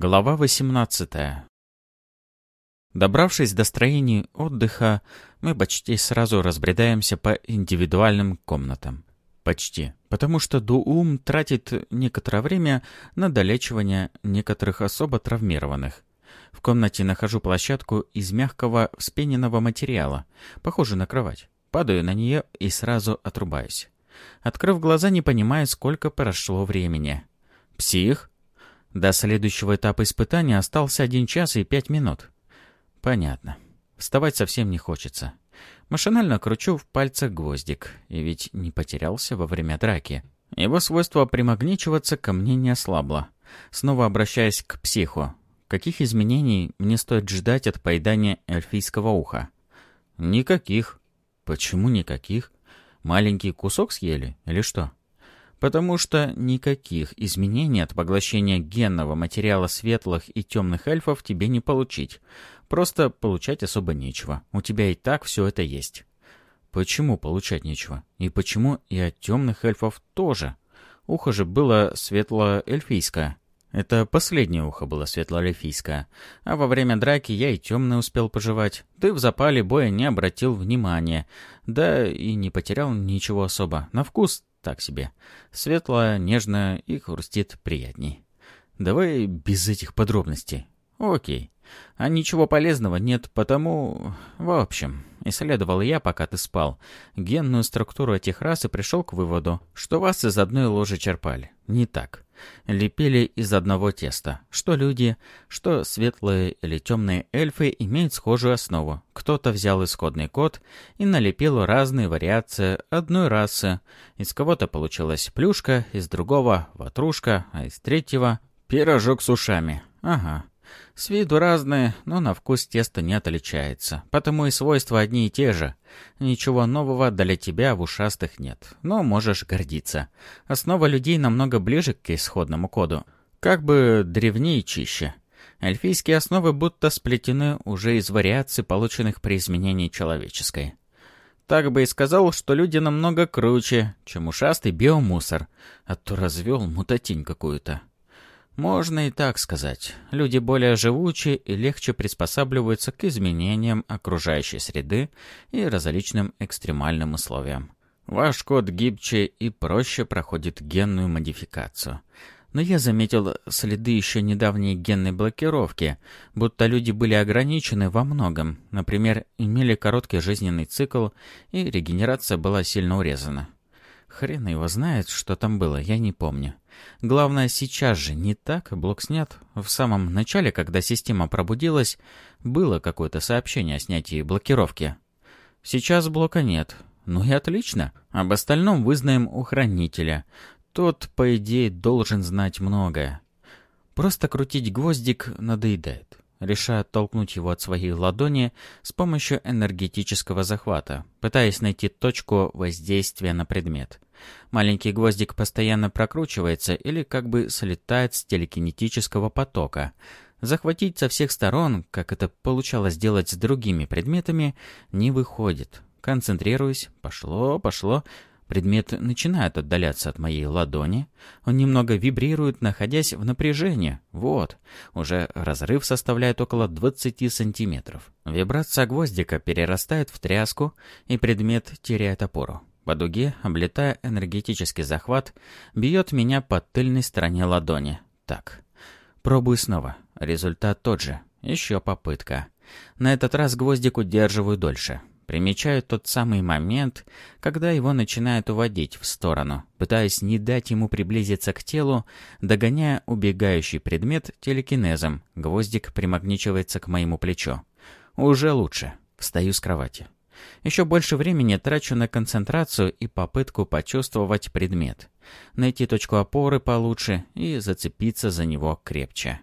Глава 18 Добравшись до строений отдыха, мы почти сразу разбредаемся по индивидуальным комнатам. Почти. Потому что Дуум тратит некоторое время на долечивание некоторых особо травмированных. В комнате нахожу площадку из мягкого вспененного материала, похожую на кровать. Падаю на нее и сразу отрубаюсь. Открыв глаза, не понимаю, сколько прошло времени. «Псих?» До следующего этапа испытания остался один час и пять минут. Понятно. Вставать совсем не хочется. Машинально кручу в пальцах гвоздик, и ведь не потерялся во время драки. Его свойство примагничиваться ко мне не ослабло. Снова обращаясь к психу. Каких изменений мне стоит ждать от поедания эльфийского уха? Никаких. Почему никаких? Маленький кусок съели или что? Потому что никаких изменений от поглощения генного материала светлых и темных эльфов тебе не получить. Просто получать особо нечего. У тебя и так все это есть. Почему получать нечего? И почему и от темных эльфов тоже? Ухо же было светло-эльфийское. Это последнее ухо было светло-эльфийское. А во время драки я и темное успел пожевать. Ты в запале боя не обратил внимания. Да и не потерял ничего особо. На вкус так себе. Светло, нежно и хрустит приятней. Давай без этих подробностей. Окей. А ничего полезного нет, потому... В общем, исследовал я, пока ты спал, генную структуру этих рас и пришел к выводу, что вас из одной ложи черпали. Не так. Лепили из одного теста. Что люди, что светлые или темные эльфы имеют схожую основу. Кто-то взял исходный код и налепил разные вариации одной расы. Из кого-то получилась плюшка, из другого — ватрушка, а из третьего — пирожок с ушами. Ага. С виду разные, но на вкус тесто не отличается, потому и свойства одни и те же. Ничего нового для тебя в ушастых нет, но можешь гордиться. Основа людей намного ближе к исходному коду. Как бы древнее и чище. Эльфийские основы будто сплетены уже из вариаций, полученных при изменении человеческой. Так бы и сказал, что люди намного круче, чем ушастый биомусор, а то развел мутатень какую-то. Можно и так сказать. Люди более живучие и легче приспосабливаются к изменениям окружающей среды и различным экстремальным условиям. Ваш код гибче и проще проходит генную модификацию. Но я заметил следы еще недавней генной блокировки, будто люди были ограничены во многом, например, имели короткий жизненный цикл, и регенерация была сильно урезана. Хрен его знает, что там было, я не помню. Главное, сейчас же не так, блок снят. В самом начале, когда система пробудилась, было какое-то сообщение о снятии блокировки. Сейчас блока нет. Ну и отлично. Об остальном вызнаем у хранителя. Тот, по идее, должен знать многое. Просто крутить гвоздик надоедает. Решаю оттолкнуть его от своей ладони с помощью энергетического захвата, пытаясь найти точку воздействия на предмет. Маленький гвоздик постоянно прокручивается или как бы слетает с телекинетического потока. Захватить со всех сторон, как это получалось делать с другими предметами, не выходит. Концентрируюсь. Пошло, пошло. Предмет начинает отдаляться от моей ладони. Он немного вибрирует, находясь в напряжении. Вот. Уже разрыв составляет около 20 сантиметров. Вибрация гвоздика перерастает в тряску, и предмет теряет опору. По дуге, облетая энергетический захват, бьет меня по тыльной стороне ладони. Так. Пробую снова. Результат тот же. Еще попытка. На этот раз гвоздик удерживаю дольше. Примечаю тот самый момент, когда его начинает уводить в сторону, пытаясь не дать ему приблизиться к телу, догоняя убегающий предмет телекинезом. Гвоздик примагничивается к моему плечу. Уже лучше. Встаю с кровати. Еще больше времени трачу на концентрацию и попытку почувствовать предмет. Найти точку опоры получше и зацепиться за него крепче.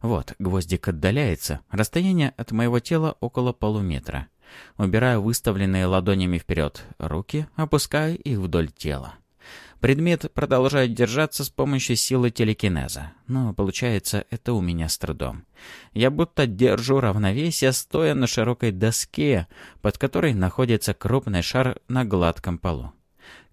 Вот, гвоздик отдаляется. Расстояние от моего тела около полуметра. Убираю выставленные ладонями вперед руки, опускаю их вдоль тела. Предмет продолжает держаться с помощью силы телекинеза, но получается это у меня с трудом. Я будто держу равновесие, стоя на широкой доске, под которой находится крупный шар на гладком полу.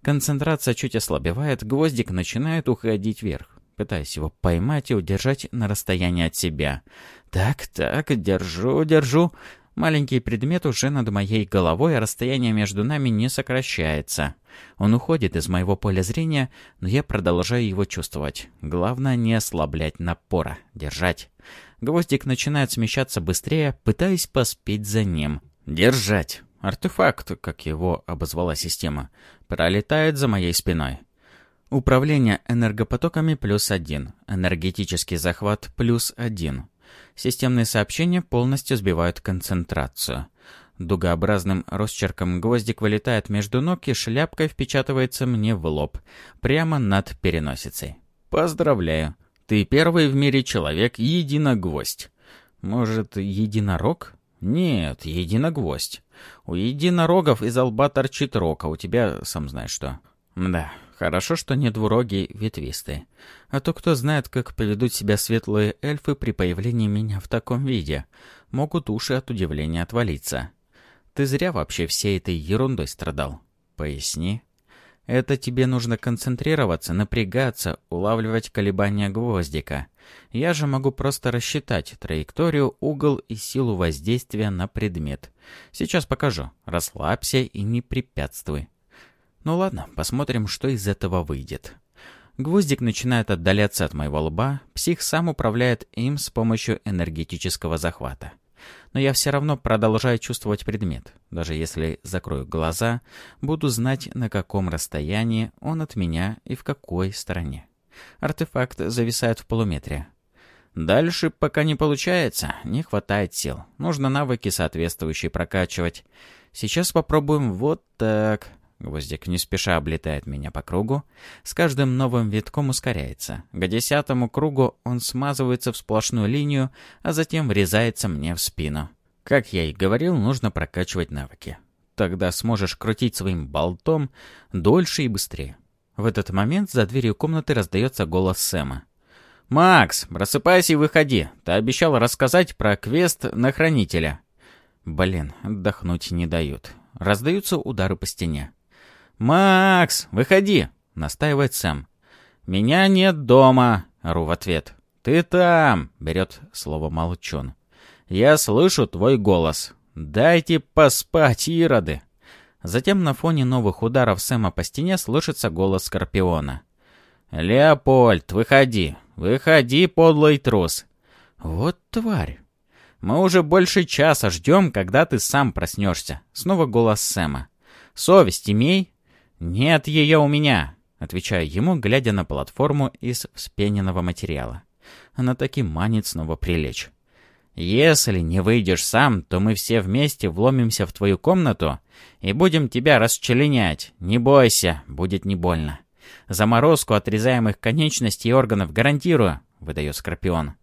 Концентрация чуть ослабевает, гвоздик начинает уходить вверх. Пытаюсь его поймать и удержать на расстоянии от себя. Так, так, держу, держу. Маленький предмет уже над моей головой, а расстояние между нами не сокращается. Он уходит из моего поля зрения, но я продолжаю его чувствовать. Главное не ослаблять напора, держать. Гвоздик начинает смещаться быстрее, пытаясь поспеть за ним. Держать. Артефакт, как его обозвала система, пролетает за моей спиной. Управление энергопотоками плюс один. Энергетический захват плюс один. Системные сообщения полностью сбивают концентрацию. Дугообразным росчерком гвоздик вылетает между ног и шляпкой впечатывается мне в лоб, прямо над переносицей. Поздравляю, ты первый в мире человек единогвоздь. Может, единорог? Нет, единогвоздь. У единорогов из лба торчит рог, а у тебя сам знаешь что. Да, Хорошо, что не двурогие ветвистые. А то кто знает, как поведут себя светлые эльфы при появлении меня в таком виде. Могут уши от удивления отвалиться. Ты зря вообще всей этой ерундой страдал. Поясни. Это тебе нужно концентрироваться, напрягаться, улавливать колебания гвоздика. Я же могу просто рассчитать траекторию, угол и силу воздействия на предмет. Сейчас покажу. Расслабься и не препятствуй. Ну ладно, посмотрим, что из этого выйдет. Гвоздик начинает отдаляться от моего лба, псих сам управляет им с помощью энергетического захвата. Но я все равно продолжаю чувствовать предмет. Даже если закрою глаза, буду знать, на каком расстоянии он от меня и в какой стороне. Артефакт зависает в полуметре. Дальше пока не получается, не хватает сил. Нужно навыки соответствующие прокачивать. Сейчас попробуем вот так. Гвоздик не спеша облетает меня по кругу. С каждым новым витком ускоряется. К десятому кругу он смазывается в сплошную линию, а затем врезается мне в спину. Как я и говорил, нужно прокачивать навыки. Тогда сможешь крутить своим болтом дольше и быстрее. В этот момент за дверью комнаты раздается голос Сэма. «Макс, просыпайся и выходи. Ты обещал рассказать про квест на Хранителя». Блин, отдохнуть не дают. Раздаются удары по стене. «Макс, выходи!» — настаивает Сэм. «Меня нет дома!» — ору в ответ. «Ты там!» — берет слово молчун. «Я слышу твой голос. Дайте поспать, ироды!» Затем на фоне новых ударов Сэма по стене слышится голос Скорпиона. «Леопольд, выходи! Выходи, подлый трус!» «Вот тварь!» «Мы уже больше часа ждем, когда ты сам проснешься!» Снова голос Сэма. «Совесть имей, «Нет ее у меня», — отвечаю ему, глядя на платформу из вспененного материала. Она таки манит снова прилечь. «Если не выйдешь сам, то мы все вместе вломимся в твою комнату и будем тебя расчленять. Не бойся, будет не больно. Заморозку отрезаемых конечностей и органов гарантирую», — выдает Скорпион.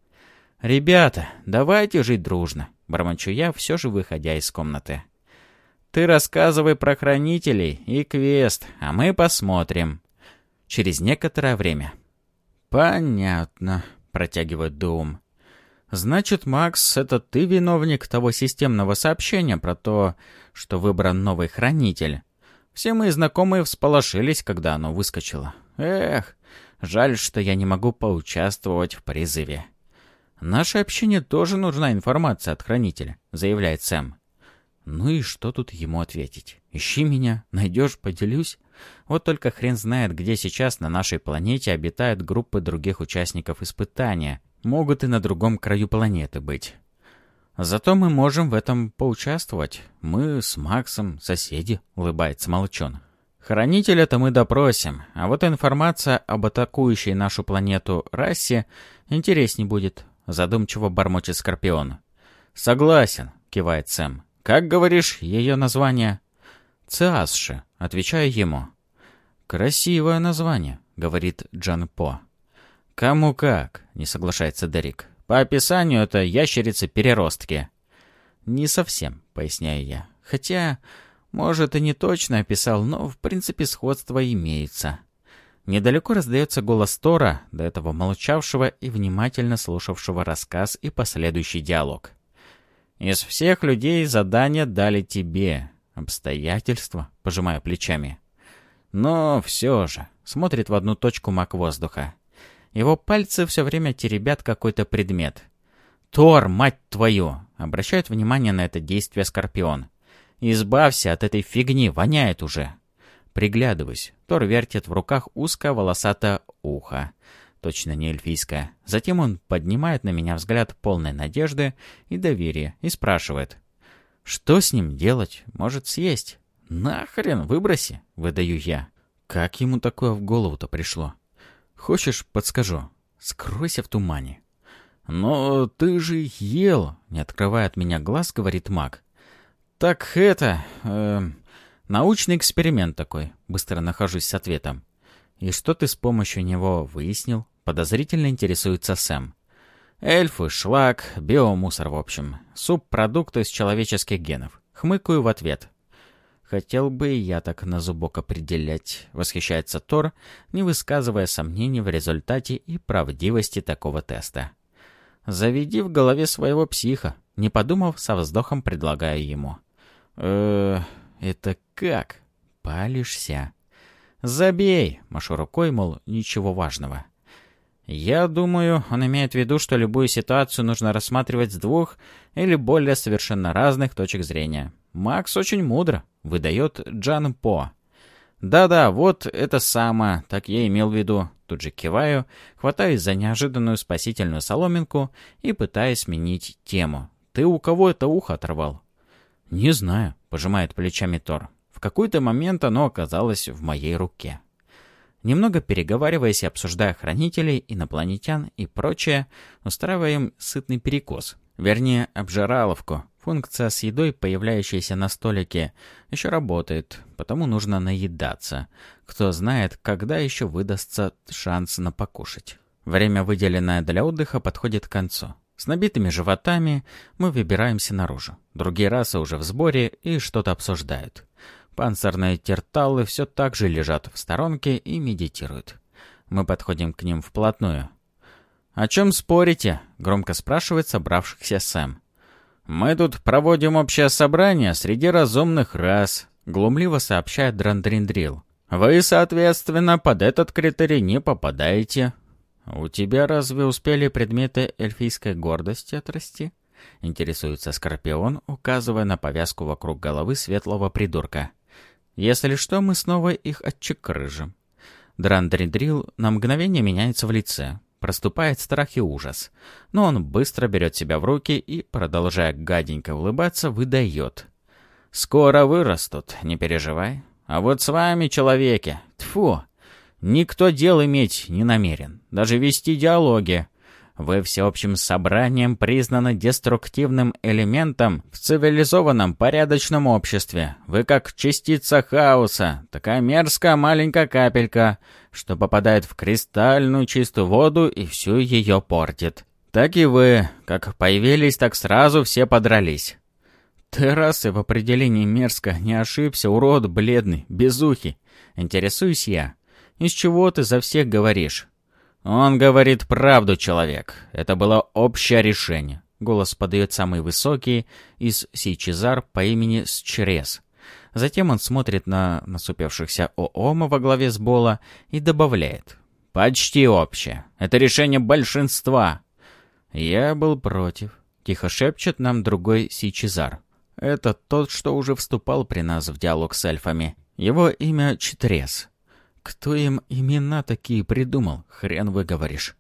«Ребята, давайте жить дружно», — бормочу я, все же выходя из комнаты. Ты рассказывай про хранителей и квест, а мы посмотрим. Через некоторое время. Понятно, протягивает Дум. Значит, Макс, это ты виновник того системного сообщения про то, что выбран новый хранитель. Все мои знакомые всполошились, когда оно выскочило. Эх, жаль, что я не могу поучаствовать в призыве. Нашей общине тоже нужна информация от хранителя, заявляет Сэм. Ну и что тут ему ответить? Ищи меня, найдешь, поделюсь. Вот только хрен знает, где сейчас на нашей планете обитают группы других участников испытания. Могут и на другом краю планеты быть. Зато мы можем в этом поучаствовать. Мы с Максом соседи, улыбается Молчон. Хранителя-то мы допросим, а вот информация об атакующей нашу планету расе интересней будет, задумчиво бормочет Скорпион. Согласен, кивает Сэм. «Как, говоришь, ее название?» «Циасши», — отвечаю ему. «Красивое название», — говорит Джан По. «Кому как», — не соглашается Дерек. «По описанию это ящерицы-переростки». «Не совсем», — поясняю я. «Хотя, может, и не точно описал, но, в принципе, сходство имеется». Недалеко раздается голос Тора, до этого молчавшего и внимательно слушавшего рассказ и последующий диалог. Из всех людей задание дали тебе. Обстоятельства, пожимая плечами. Но все же, смотрит в одну точку мак воздуха. Его пальцы все время теребят какой-то предмет. «Тор, мать твою!» — обращает внимание на это действие Скорпион. «Избавься от этой фигни, воняет уже!» Приглядываюсь. Тор вертит в руках узкое волосатое ухо. Точно не эльфийское. Затем он поднимает на меня взгляд полной надежды и доверия и спрашивает. «Что с ним делать? Может, съесть?» «Нахрен, выброси!» — выдаю я. Как ему такое в голову-то пришло? «Хочешь, подскажу?» «Скройся в тумане». «Но ты же ел!» — не открывая от меня глаз, говорит маг. «Так это... Э, научный эксперимент такой». Быстро нахожусь с ответом. «И что ты с помощью него выяснил?» Подозрительно интересуется Сэм. «Эльфы, шлак, биомусор, в общем. Субпродукты из человеческих генов». Хмыкаю в ответ. «Хотел бы и я так на зубок определять», — восхищается Тор, не высказывая сомнений в результате и правдивости такого теста. «Заведи в голове своего психа», — не подумав, со вздохом предлагаю ему. э это как?» «Палишься». «Забей!» — машу рукой, мол, ничего важного. Я думаю, он имеет в виду, что любую ситуацию нужно рассматривать с двух или более совершенно разных точек зрения. Макс очень мудро, выдает Джан По. Да-да, вот это самое, так я имел в виду. Тут же киваю, хватаюсь за неожиданную спасительную соломинку и пытаюсь сменить тему. Ты у кого это ухо оторвал? Не знаю, пожимает плечами Тор. В какой-то момент оно оказалось в моей руке. Немного переговариваясь и обсуждая хранителей, инопланетян и прочее, устраиваем сытный перекус. Вернее, обжираловку. Функция с едой, появляющаяся на столике, еще работает, потому нужно наедаться. Кто знает, когда еще выдастся шанс на покушать. Время, выделенное для отдыха, подходит к концу. С набитыми животами мы выбираемся наружу. Другие расы уже в сборе и что-то обсуждают. Панцирные терталы все так же лежат в сторонке и медитируют. Мы подходим к ним вплотную. «О чем спорите?» — громко спрашивает собравшихся Сэм. «Мы тут проводим общее собрание среди разумных рас», — глумливо сообщает Драндриндрил. «Вы, соответственно, под этот критерий не попадаете». «У тебя разве успели предметы эльфийской гордости отрасти?» — интересуется Скорпион, указывая на повязку вокруг головы светлого придурка. Если что, мы снова их отчекрыжим. Драндридрил на мгновение меняется в лице. Проступает страх и ужас. Но он быстро берет себя в руки и, продолжая гаденько улыбаться, выдает. «Скоро вырастут, не переживай. А вот с вами, человеки, тфу, никто дел иметь не намерен. Даже вести диалоги. Вы всеобщим собранием признаны деструктивным элементом в цивилизованном порядочном обществе. Вы как частица хаоса, такая мерзкая маленькая капелька, что попадает в кристальную чистую воду и всю ее портит. Так и вы, как появились, так сразу все подрались. Ты раз и в определении мерзко не ошибся, урод бледный, безухий. Интересуюсь я. Из чего ты за всех говоришь? «Он говорит правду, человек. Это было общее решение». Голос подает самый высокий из Сейчезар по имени Счерез. Затем он смотрит на насупившихся ООМа во главе с Бола и добавляет. «Почти общее. Это решение большинства». «Я был против», — тихо шепчет нам другой Сейчезар. «Это тот, что уже вступал при нас в диалог с эльфами. Его имя Читрес. Кто им имена такие придумал, хрен выговоришь.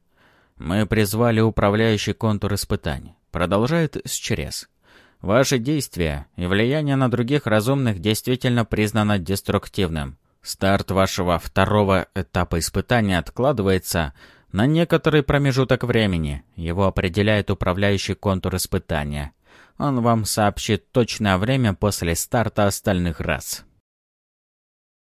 Мы призвали управляющий контур испытаний. Продолжает Счерез. Ваши действия и влияние на других разумных действительно признано деструктивным. Старт вашего второго этапа испытания откладывается на некоторый промежуток времени. Его определяет управляющий контур испытания. Он вам сообщит точное время после старта остальных рас.